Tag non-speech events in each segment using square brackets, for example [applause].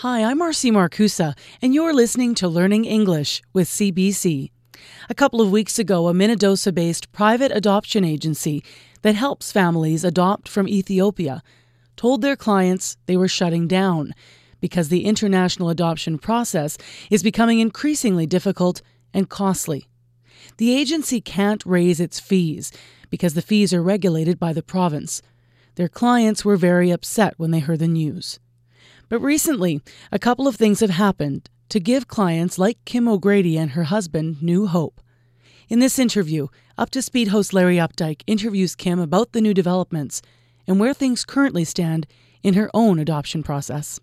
Hi, I'm Marcy Markusa, and you're listening to Learning English with CBC. A couple of weeks ago, a Minnedosa based private adoption agency that helps families adopt from Ethiopia told their clients they were shutting down because the international adoption process is becoming increasingly difficult and costly. The agency can't raise its fees because the fees are regulated by the province. Their clients were very upset when they heard the news. But recently, a couple of things have happened to give clients like Kim O'Grady and her husband new hope. In this interview, Up to Speed host Larry Updike interviews Kim about the new developments and where things currently stand in her own adoption process.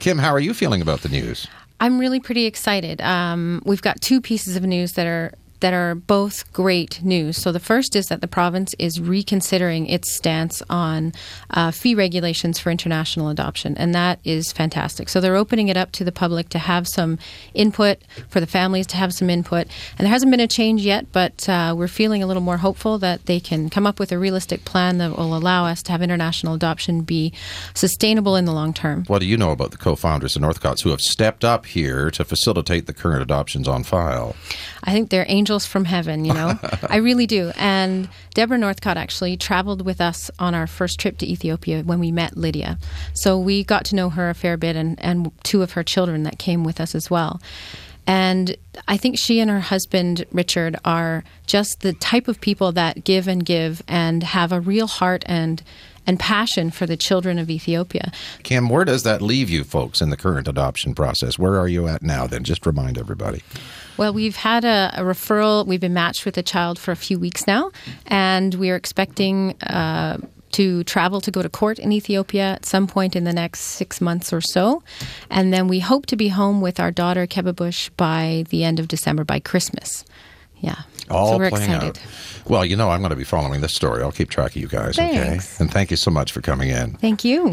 Kim, how are you feeling about the news? I'm really pretty excited. Um, we've got two pieces of news that are that are both great news. So the first is that the province is reconsidering its stance on uh, fee regulations for international adoption, and that is fantastic. So they're opening it up to the public to have some input, for the families to have some input. And there hasn't been a change yet, but uh, we're feeling a little more hopeful that they can come up with a realistic plan that will allow us to have international adoption be sustainable in the long term. What do you know about the co-founders of Northcott's who have stepped up here to facilitate the current adoptions on file? I think they're angels from heaven, you know. [laughs] I really do. And Deborah Northcott actually traveled with us on our first trip to Ethiopia when we met Lydia. So we got to know her a fair bit and, and two of her children that came with us as well. And I think she and her husband, Richard, are just the type of people that give and give and have a real heart and and passion for the children of Ethiopia. Kim, where does that leave you folks in the current adoption process? Where are you at now then? Just remind everybody. Well, we've had a, a, referral. We've been matched with a child for a few weeks now, and we are expecting uh, to travel to go to court in Ethiopia at some point in the next six months or so. And then we hope to be home with our daughter, Kebabush, by the end of December, by Christmas. Yeah. All so we're playing excited. out. Well, you know, I'm going to be following this story. I'll keep track of you guys, Thanks. okay? And thank you so much for coming in. Thank you.